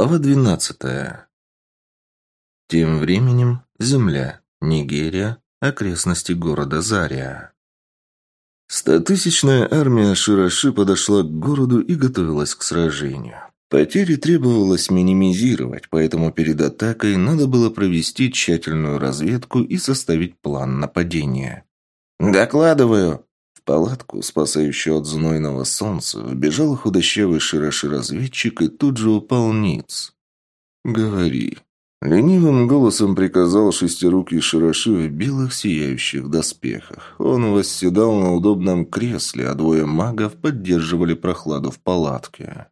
Глава 12. Тем временем Земля, Нигерия, окрестности города Зария. Стотысячная армия Широши подошла к городу и готовилась к сражению. Потери требовалось минимизировать, поэтому перед атакой надо было провести тщательную разведку и составить план нападения. «Докладываю!» Палатку, спасающую от знойного солнца, вбежал худощавый Широши-разведчик и тут же упал ниц. «Говори». Ленивым голосом приказал шестирукий Широши в белых сияющих доспехах. Он восседал на удобном кресле, а двое магов поддерживали прохладу в палатке.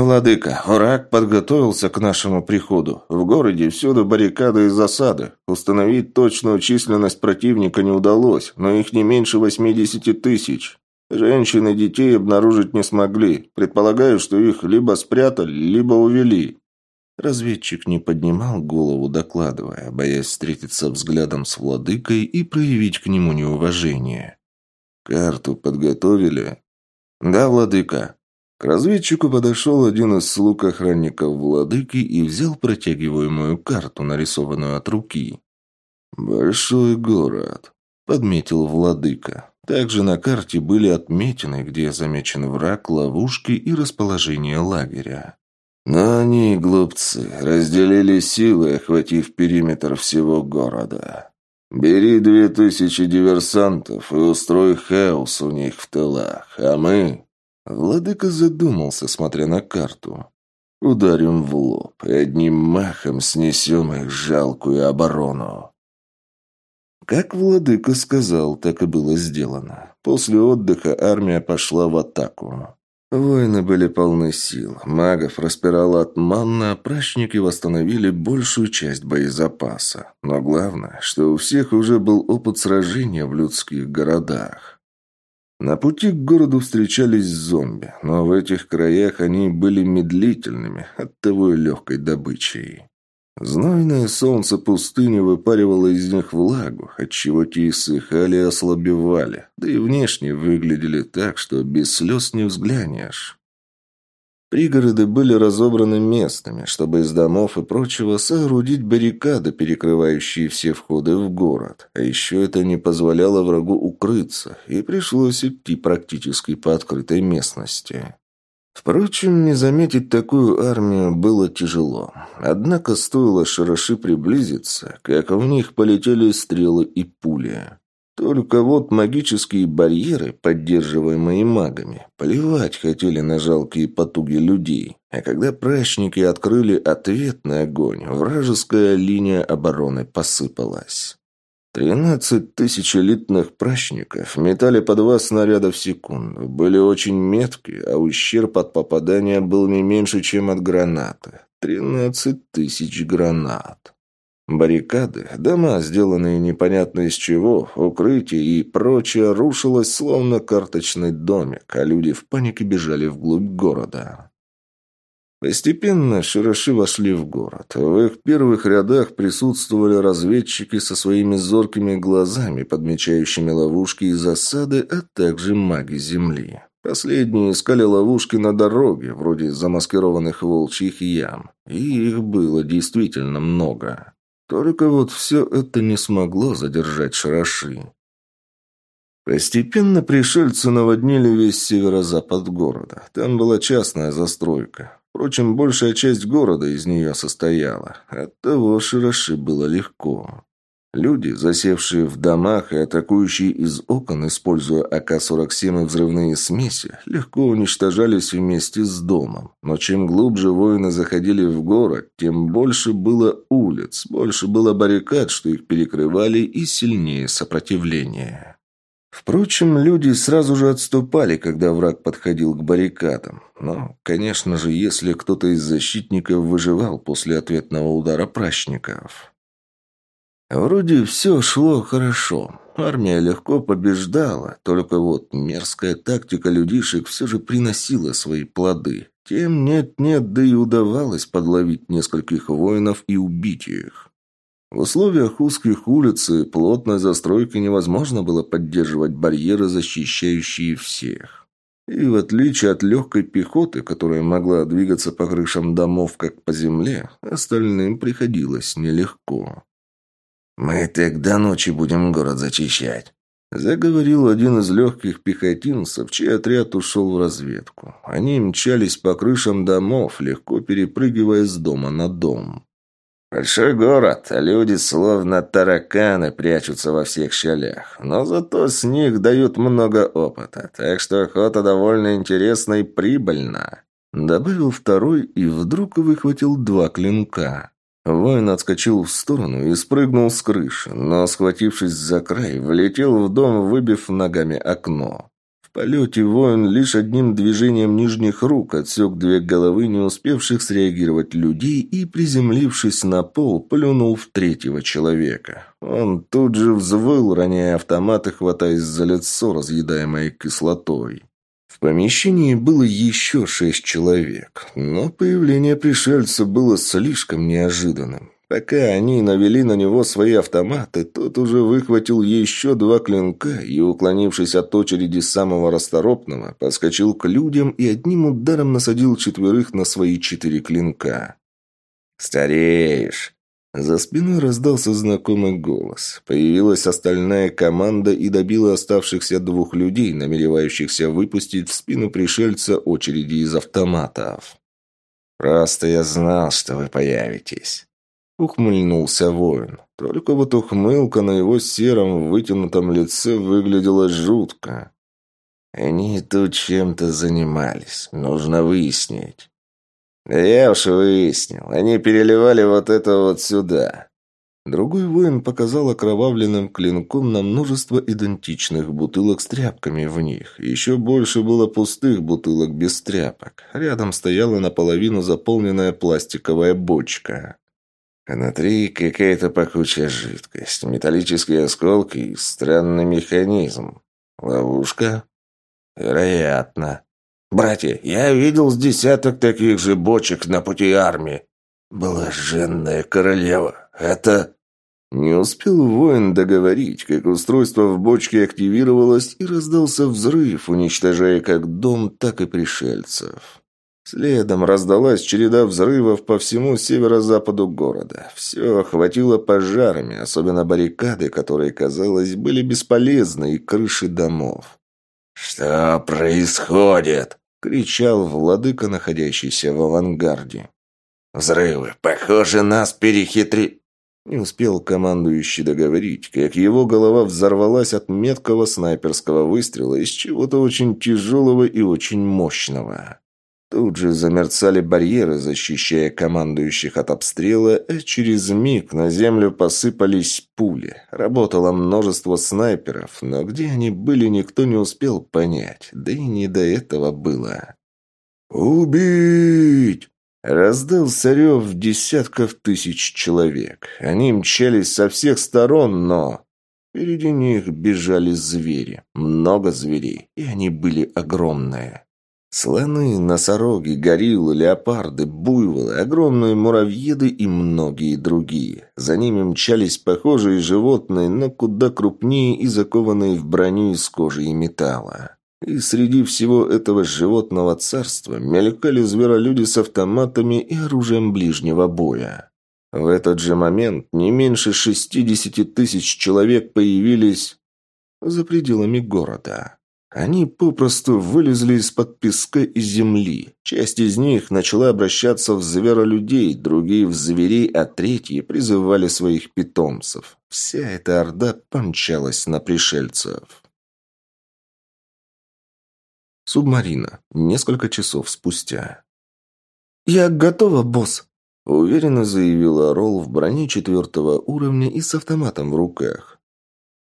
«Владыка, враг подготовился к нашему приходу. В городе всюду баррикады и засады. Установить точную численность противника не удалось, но их не меньше восьмидесяти тысяч. Женщин и детей обнаружить не смогли. Предполагаю, что их либо спрятали, либо увели». Разведчик не поднимал голову, докладывая, боясь встретиться взглядом с владыкой и проявить к нему неуважение. «Карту подготовили?» «Да, владыка». К разведчику подошел один из слуг охранников владыки и взял протягиваемую карту, нарисованную от руки. «Большой город», — подметил владыка. Также на карте были отметины, где замечен враг, ловушки и расположение лагеря. Но они, глупцы, разделили силы, охватив периметр всего города. Бери две тысячи диверсантов и устрой хаос у них в тылах, а мы...» Владыка задумался, смотря на карту. «Ударим в лоб и одним махом снесем их жалкую оборону». Как владыка сказал, так и было сделано. После отдыха армия пошла в атаку. Воины были полны сил, магов распирало от манны, а прачники восстановили большую часть боезапаса. Но главное, что у всех уже был опыт сражения в людских городах. На пути к городу встречались зомби, но в этих краях они были медлительными, оттого и легкой добычей. Знойное солнце пустыни выпаривало из них влагу, отчего те иссыхали и ослабевали, да и внешне выглядели так, что без слез не взглянешь. Пригороды были разобраны местными, чтобы из домов и прочего соорудить баррикады, перекрывающие все входы в город. А еще это не позволяло врагу укрыться, и пришлось идти практически по открытой местности. Впрочем, не заметить такую армию было тяжело. Однако стоило Широши приблизиться, как в них полетели стрелы и пули. Только вот магические барьеры, поддерживаемые магами, плевать хотели на жалкие потуги людей. А когда прачники открыли ответный огонь, вражеская линия обороны посыпалась. Тринадцать тысяч элитных прачников метали по два снаряда в секунду, были очень меткие, а ущерб от попадания был не меньше, чем от гранаты. Тринадцать тысяч гранат. Баррикады, дома, сделанные непонятно из чего, укрытия и прочее рушилось, словно карточный домик, а люди в панике бежали вглубь города. Постепенно Широши вошли в город. В их первых рядах присутствовали разведчики со своими зоркими глазами, подмечающими ловушки и засады, а также маги земли. Последние искали ловушки на дороге, вроде замаскированных волчьих ям. И их было действительно много. Только вот все это не смогло задержать Широши. Постепенно пришельцы наводнили весь северо-запад города. Там была частная застройка. Впрочем, большая часть города из нее состояла. Оттого Широши было легко. Люди, засевшие в домах и атакующие из окон, используя АК-47 и взрывные смеси, легко уничтожались вместе с домом. Но чем глубже воины заходили в город, тем больше было улиц, больше было баррикад, что их перекрывали, и сильнее сопротивление. Впрочем, люди сразу же отступали, когда враг подходил к баррикадам. Но, конечно же, если кто-то из защитников выживал после ответного удара прачников. Вроде все шло хорошо. Армия легко побеждала, только вот мерзкая тактика людишек все же приносила свои плоды. Тем нет-нет, да и удавалось подловить нескольких воинов и убить их. В условиях узких улиц и плотной застройки невозможно было поддерживать барьеры, защищающие всех. И в отличие от легкой пехоты, которая могла двигаться по крышам домов, как по земле, остальным приходилось нелегко. «Мы так до ночи будем город зачищать», — заговорил один из легких пехотинцев, чей отряд ушел в разведку. Они мчались по крышам домов, легко перепрыгивая с дома на дом. Большой город, а люди словно тараканы прячутся во всех щелях. Но зато с них дают много опыта, так что охота довольно интересна и прибыльна. Добавил второй и вдруг выхватил два клинка. Воин отскочил в сторону и спрыгнул с крыши, но, схватившись за край, влетел в дом, выбив ногами окно. В полете воин лишь одним движением нижних рук отсек две головы не успевших среагировать людей и, приземлившись на пол, плюнул в третьего человека. Он тут же взвыл, роняя автомат и хватаясь за лицо, разъедаемое кислотой. В помещении было еще шесть человек, но появление пришельца было слишком неожиданным. Пока они навели на него свои автоматы, тот уже выхватил еще два клинка и, уклонившись от очереди самого расторопного, подскочил к людям и одним ударом насадил четверых на свои четыре клинка. «Стареешь!» За спиной раздался знакомый голос. Появилась остальная команда и добила оставшихся двух людей, намеревающихся выпустить в спину пришельца очереди из автоматов. «Просто я знал, что вы появитесь». Ухмыльнулся воин. Только вот ухмылка на его сером вытянутом лице выглядела жутко. Они тут чем-то занимались. Нужно выяснить. Я уж выяснил. Они переливали вот это вот сюда. Другой воин показал окровавленным клинком на множество идентичных бутылок с тряпками в них. Еще больше было пустых бутылок без тряпок. Рядом стояла наполовину заполненная пластиковая бочка. Внутри какая-то пахучая жидкость, металлические осколки и странный механизм. Ловушка? Вероятно. Братья, я видел с десяток таких же бочек на пути армии. Блаженная королева. Это... Не успел воин договорить, как устройство в бочке активировалось и раздался взрыв, уничтожая как дом, так и пришельцев. Следом раздалась череда взрывов по всему северо-западу города. Все охватило пожарами, особенно баррикады, которые, казалось, были бесполезны, и крыши домов. «Что происходит?» — кричал владыка, находящийся в авангарде. «Взрывы! Похоже, нас перехитри...» Не успел командующий договорить, как его голова взорвалась от меткого снайперского выстрела из чего-то очень тяжелого и очень мощного. Тут же замерцали барьеры, защищая командующих от обстрела, а через миг на землю посыпались пули. Работало множество снайперов, но где они были, никто не успел понять, да и не до этого было. «Убить!» Раздался рев десятков тысяч человек. Они мчались со всех сторон, но... Впереди них бежали звери. Много зверей, и они были огромные. Слоны, носороги, гориллы, леопарды, буйволы, огромные муравьеды и многие другие. За ними мчались похожие животные, но куда крупнее и закованные в броню из кожи и металла. И среди всего этого животного царства мелькали зверолюди с автоматами и оружием ближнего боя. В этот же момент не меньше шестидесяти тысяч человек появились за пределами города. Они попросту вылезли из-под песка и земли. Часть из них начала обращаться в зверолюдей, другие в зверей, а третьи призывали своих питомцев. Вся эта орда помчалась на пришельцев. Субмарина. Несколько часов спустя. «Я готова, босс!» – уверенно заявила Ролл в броне четвертого уровня и с автоматом в руках.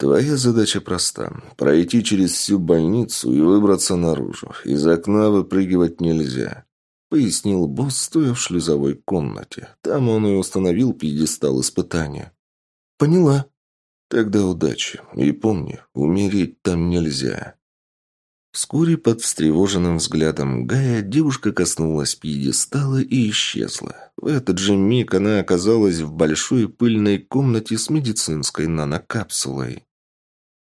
Твоя задача проста – пройти через всю больницу и выбраться наружу. Из окна выпрыгивать нельзя», – пояснил босс, стоя в шлюзовой комнате. Там он и установил пьедестал испытания. «Поняла». «Тогда удачи. И помни, умереть там нельзя». Вскоре под встревоженным взглядом Гая девушка коснулась пьедестала и исчезла. В этот же миг она оказалась в большой пыльной комнате с медицинской нанокапсулой.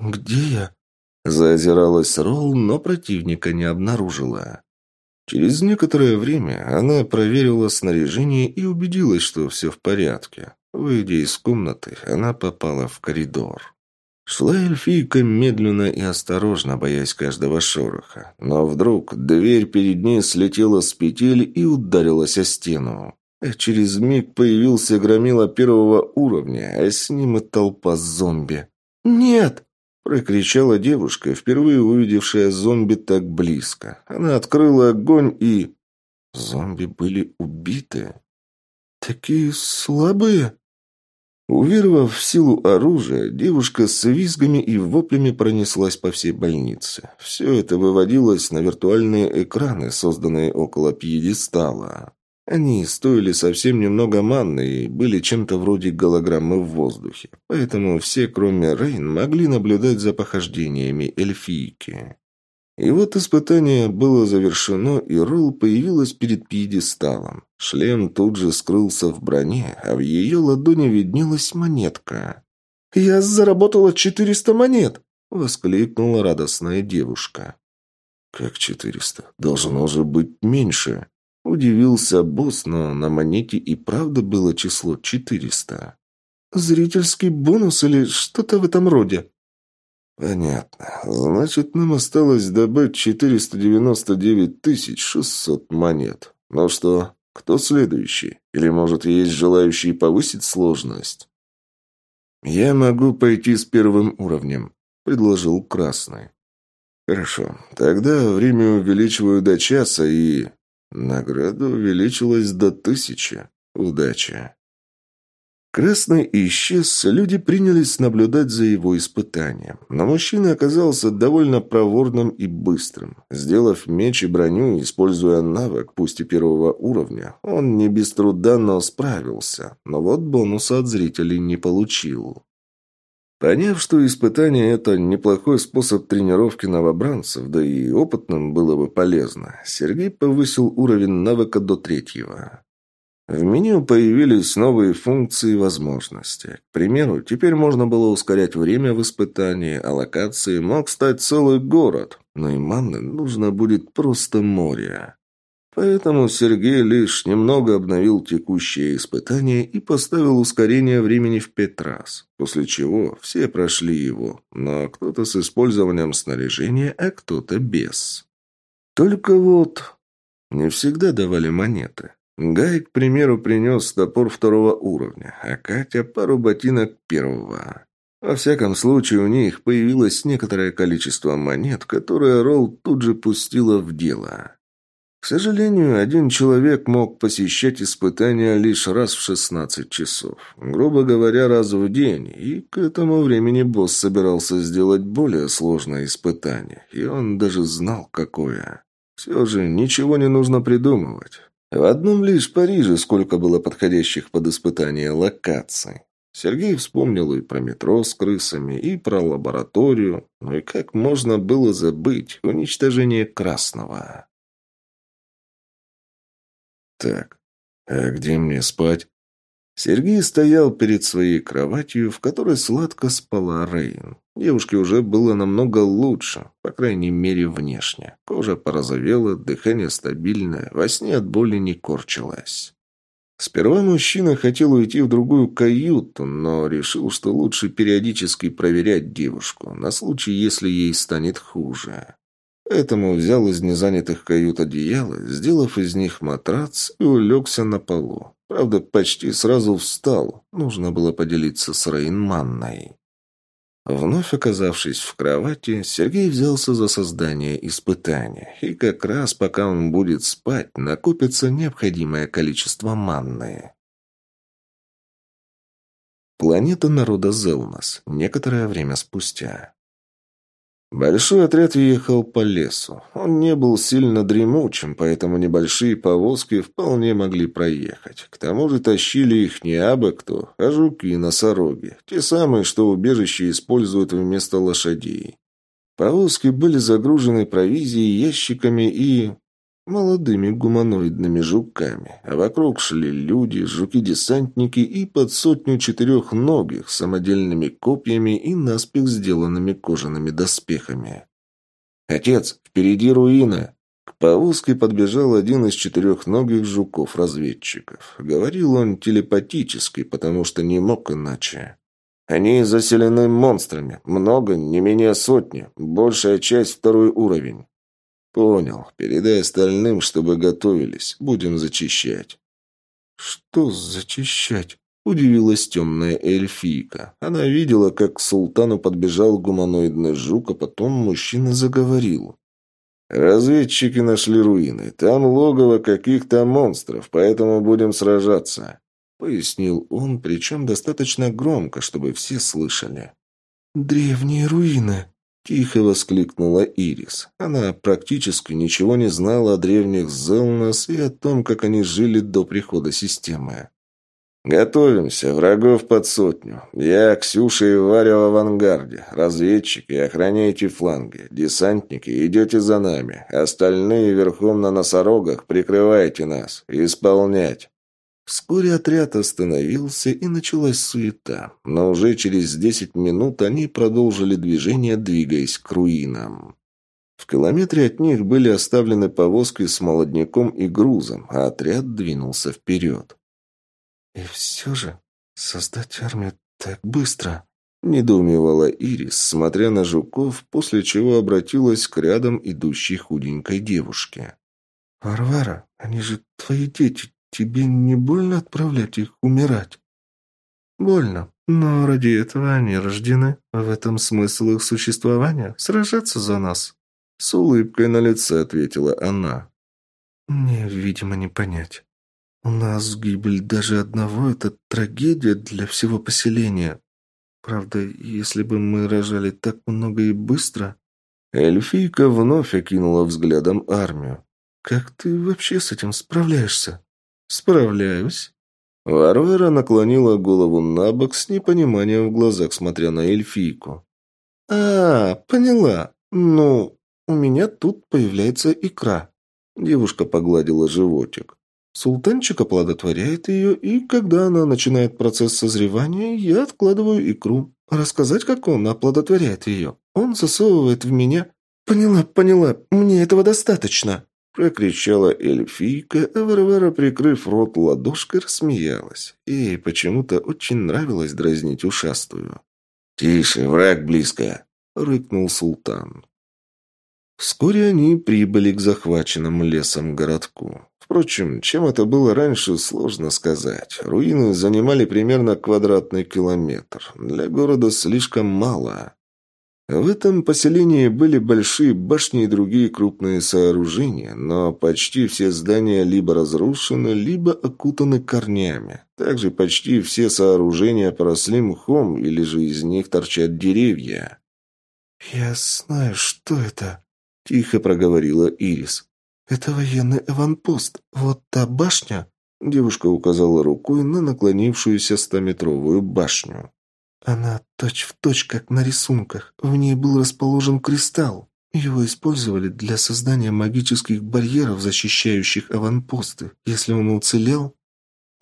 «Где я?» Заозиралась Ролл, но противника не обнаружила. Через некоторое время она проверила снаряжение и убедилась, что все в порядке. Выйдя из комнаты, она попала в коридор. Шла эльфийка медленно и осторожно, боясь каждого шороха. Но вдруг дверь перед ней слетела с петель и ударилась о стену. А через миг появился громила первого уровня, а с ним и толпа зомби. «Нет!» – прокричала девушка, впервые увидевшая зомби так близко. Она открыла огонь и... Зомби были убиты. «Такие слабые?» Уверовав в силу оружия, девушка с визгами и воплями пронеслась по всей больнице. Все это выводилось на виртуальные экраны, созданные около пьедестала. Они стоили совсем немного манны и были чем-то вроде голограммы в воздухе, поэтому все, кроме Рейн, могли наблюдать за похождениями эльфийки. И вот испытание было завершено, и Ролл появилась перед пьедесталом. Шлем тут же скрылся в броне, а в ее ладони виднелась монетка. «Я заработала четыреста монет!» — воскликнула радостная девушка. «Как четыреста? Должно же быть меньше!» Удивился босс, но на монете и правда было число четыреста. «Зрительский бонус или что-то в этом роде?» «Понятно. Значит, нам осталось добыть 499 600 монет. Ну что, кто следующий? Или, может, есть желающие повысить сложность?» «Я могу пойти с первым уровнем», — предложил Красный. «Хорошо. Тогда время увеличиваю до часа и...» Награда увеличилась до тысячи. Удачи. Красный исчез, люди принялись наблюдать за его испытанием. Но мужчина оказался довольно проворным и быстрым. Сделав меч и броню, используя навык, пусть и первого уровня, он не без труда, но справился. Но вот бонуса от зрителей не получил. Поняв, что испытание – это неплохой способ тренировки новобранцев, да и опытным было бы полезно, Сергей повысил уровень навыка до третьего. В меню появились новые функции и возможности. К примеру, теперь можно было ускорять время в испытании, а локацией мог стать целый город, но и манны нужно будет просто море. Поэтому Сергей лишь немного обновил текущее испытание и поставил ускорение времени в пять раз, после чего все прошли его, но кто-то с использованием снаряжения, а кто-то без. Только вот не всегда давали монеты. Гай, к примеру, принес топор второго уровня, а Катя пару ботинок первого. Во всяком случае, у них появилось некоторое количество монет, которые Ролл тут же пустила в дело. К сожалению, один человек мог посещать испытания лишь раз в 16 часов. Грубо говоря, раз в день. И к этому времени босс собирался сделать более сложное испытание. И он даже знал, какое. Все же ничего не нужно придумывать. В одном лишь Париже сколько было подходящих под испытание локаций. Сергей вспомнил и про метро с крысами, и про лабораторию. Ну и как можно было забыть уничтожение Красного? Так, а где мне спать? Сергей стоял перед своей кроватью, в которой сладко спала Рейн. Девушке уже было намного лучше, по крайней мере внешне. Кожа порозовела, дыхание стабильное, во сне от боли не корчилась. Сперва мужчина хотел уйти в другую каюту, но решил, что лучше периодически проверять девушку, на случай, если ей станет хуже. Поэтому взял из незанятых кают одеяло, сделав из них матрац и улегся на полу. Правда, почти сразу встал. Нужно было поделиться с Рейнманной. Вновь оказавшись в кровати, Сергей взялся за создание испытания, и как раз пока он будет спать, накопится необходимое количество манны. Планета народа Зелнос. Некоторое время спустя. Большой отряд ехал по лесу. Он не был сильно дремучим, поэтому небольшие повозки вполне могли проехать. К тому же тащили их не абы кто, а жуки и носороги. Те самые, что убежище используют вместо лошадей. Повозки были загружены провизией, ящиками и... молодыми гуманоидными жуками, а вокруг шли люди, жуки-десантники и под сотню четырехногих самодельными копьями и наспех сделанными кожаными доспехами. «Отец, впереди руина!» К повозке подбежал один из четырехногих жуков-разведчиков. Говорил он телепатически, потому что не мог иначе. Они заселены монстрами. Много, не менее сотни. Большая часть второй уровень. Понял. Передай остальным, чтобы готовились. Будем зачищать. Что зачищать? Удивилась темная эльфийка. Она видела, как к султану подбежал гуманоидный жук, а потом мужчина заговорил. «Разведчики нашли руины. Там логово каких-то монстров, поэтому будем сражаться», — пояснил он, причем достаточно громко, чтобы все слышали. «Древние руины», — тихо воскликнула Ирис. Она практически ничего не знала о древних Зелнос и о том, как они жили до прихода системы. «Готовимся. Врагов под сотню. Я, Ксюша и Варя в авангарде. Разведчики, охраняйте фланги. Десантники, идете за нами. Остальные верхом на носорогах прикрывайте нас. Исполнять». Вскоре отряд остановился, и началась суета. Но уже через десять минут они продолжили движение, двигаясь к руинам. В километре от них были оставлены повозки с молодняком и грузом, а отряд двинулся вперед. «И все же создать армию так быстро?» – недоумевала Ирис, смотря на жуков, после чего обратилась к рядом идущей худенькой девушке. «Варвара, они же твои дети. Тебе не больно отправлять их умирать?» «Больно, но ради этого они рождены. В этом смысл их существования – сражаться за нас». С улыбкой на лице ответила она. «Мне, видимо, не понять. У нас гибель даже одного — это трагедия для всего поселения. Правда, если бы мы рожали так много и быстро...» Эльфийка вновь окинула взглядом армию. «Как ты вообще с этим справляешься?» «Справляюсь». Варвара наклонила голову на бок с непониманием в глазах, смотря на эльфийку. «А, поняла. Ну, у меня тут появляется икра». Девушка погладила животик. Султанчик оплодотворяет ее, и когда она начинает процесс созревания, я откладываю икру. Рассказать, как он оплодотворяет ее. Он засовывает в меня... «Поняла, поняла, мне этого достаточно!» Прокричала эльфийка, а Варвара, прикрыв рот ладошкой, рассмеялась. Ей почему-то очень нравилось дразнить ушастую. «Тише, враг близко!» — рыкнул султан. Вскоре они прибыли к захваченному лесом городку. Впрочем, чем это было раньше, сложно сказать. Руины занимали примерно квадратный километр. Для города слишком мало. В этом поселении были большие башни и другие крупные сооружения, но почти все здания либо разрушены, либо окутаны корнями. Также почти все сооружения поросли мхом, или же из них торчат деревья. «Я знаю, что это», — тихо проговорила Ирис. «Это военный аванпост. Вот та башня...» Девушка указала рукой на наклонившуюся стометровую башню. «Она точь-в-точь, точь, как на рисунках. В ней был расположен кристалл. Его использовали для создания магических барьеров, защищающих аванпосты. Если он уцелел...»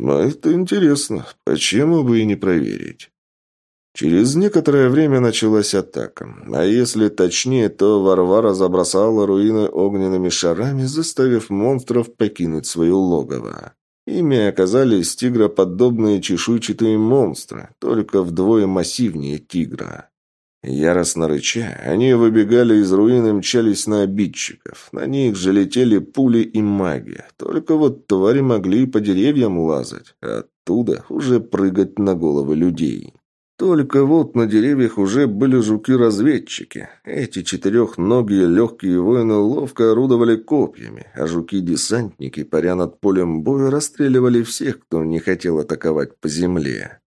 «А это интересно. Почему бы и не проверить?» Через некоторое время началась атака. А если точнее, то Варвара забросала руины огненными шарами, заставив монстров покинуть свое логово. Ими оказались тигроподобные чешуйчатые монстры, только вдвое массивнее тигра. Яростно рыча, они выбегали из руин и мчались на обидчиков. На них же летели пули и магия. Только вот твари могли по деревьям лазать, а оттуда уже прыгать на головы людей. Только вот на деревьях уже были жуки-разведчики. Эти четырехногие легкие воины ловко орудовали копьями, а жуки-десантники, паря над полем боя, расстреливали всех, кто не хотел атаковать по земле.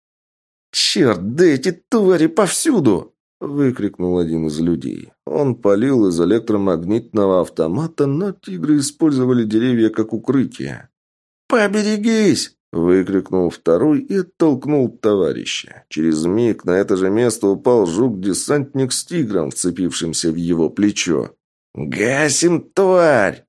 «Черт, да эти твари повсюду!» – выкрикнул один из людей. Он палил из электромагнитного автомата, но тигры использовали деревья как укрытие. «Поберегись!» Выкрикнул второй и оттолкнул товарища. Через миг на это же место упал жук-десантник с тигром, вцепившимся в его плечо. «Гасим, тварь!»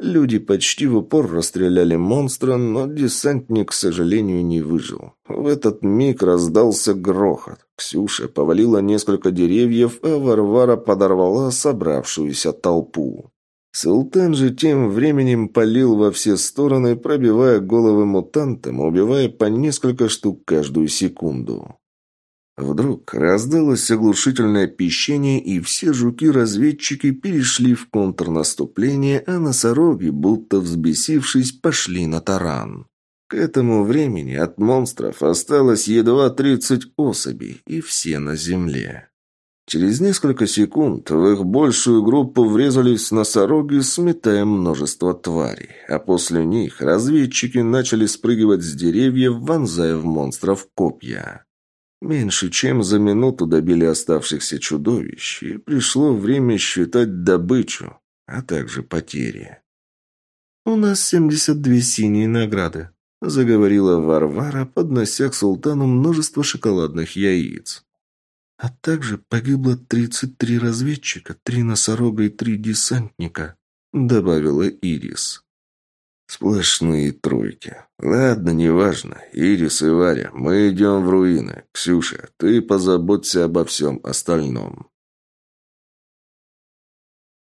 Люди почти в упор расстреляли монстра, но десантник, к сожалению, не выжил. В этот миг раздался грохот. Ксюша повалила несколько деревьев, а Варвара подорвала собравшуюся толпу. Султан же тем временем палил во все стороны, пробивая головы мутантам, убивая по несколько штук каждую секунду. Вдруг раздалось оглушительное пищение, и все жуки-разведчики перешли в контрнаступление, а носороги, будто взбесившись, пошли на таран. К этому времени от монстров осталось едва 30 особей, и все на земле. Через несколько секунд в их большую группу врезались носороги, сметая множество тварей, а после них разведчики начали спрыгивать с деревьев, вонзая в монстров копья. Меньше чем за минуту добили оставшихся чудовищ, и пришло время считать добычу, а также потери. «У нас семьдесят две синие награды», — заговорила Варвара, поднося к султану множество шоколадных яиц. «А также погибло тридцать три разведчика, три носорога и три десантника», — добавила Ирис. Сплошные тройки. Ладно, неважно. Ирис и Варя, мы идем в руины. Ксюша, ты позаботься обо всем остальном.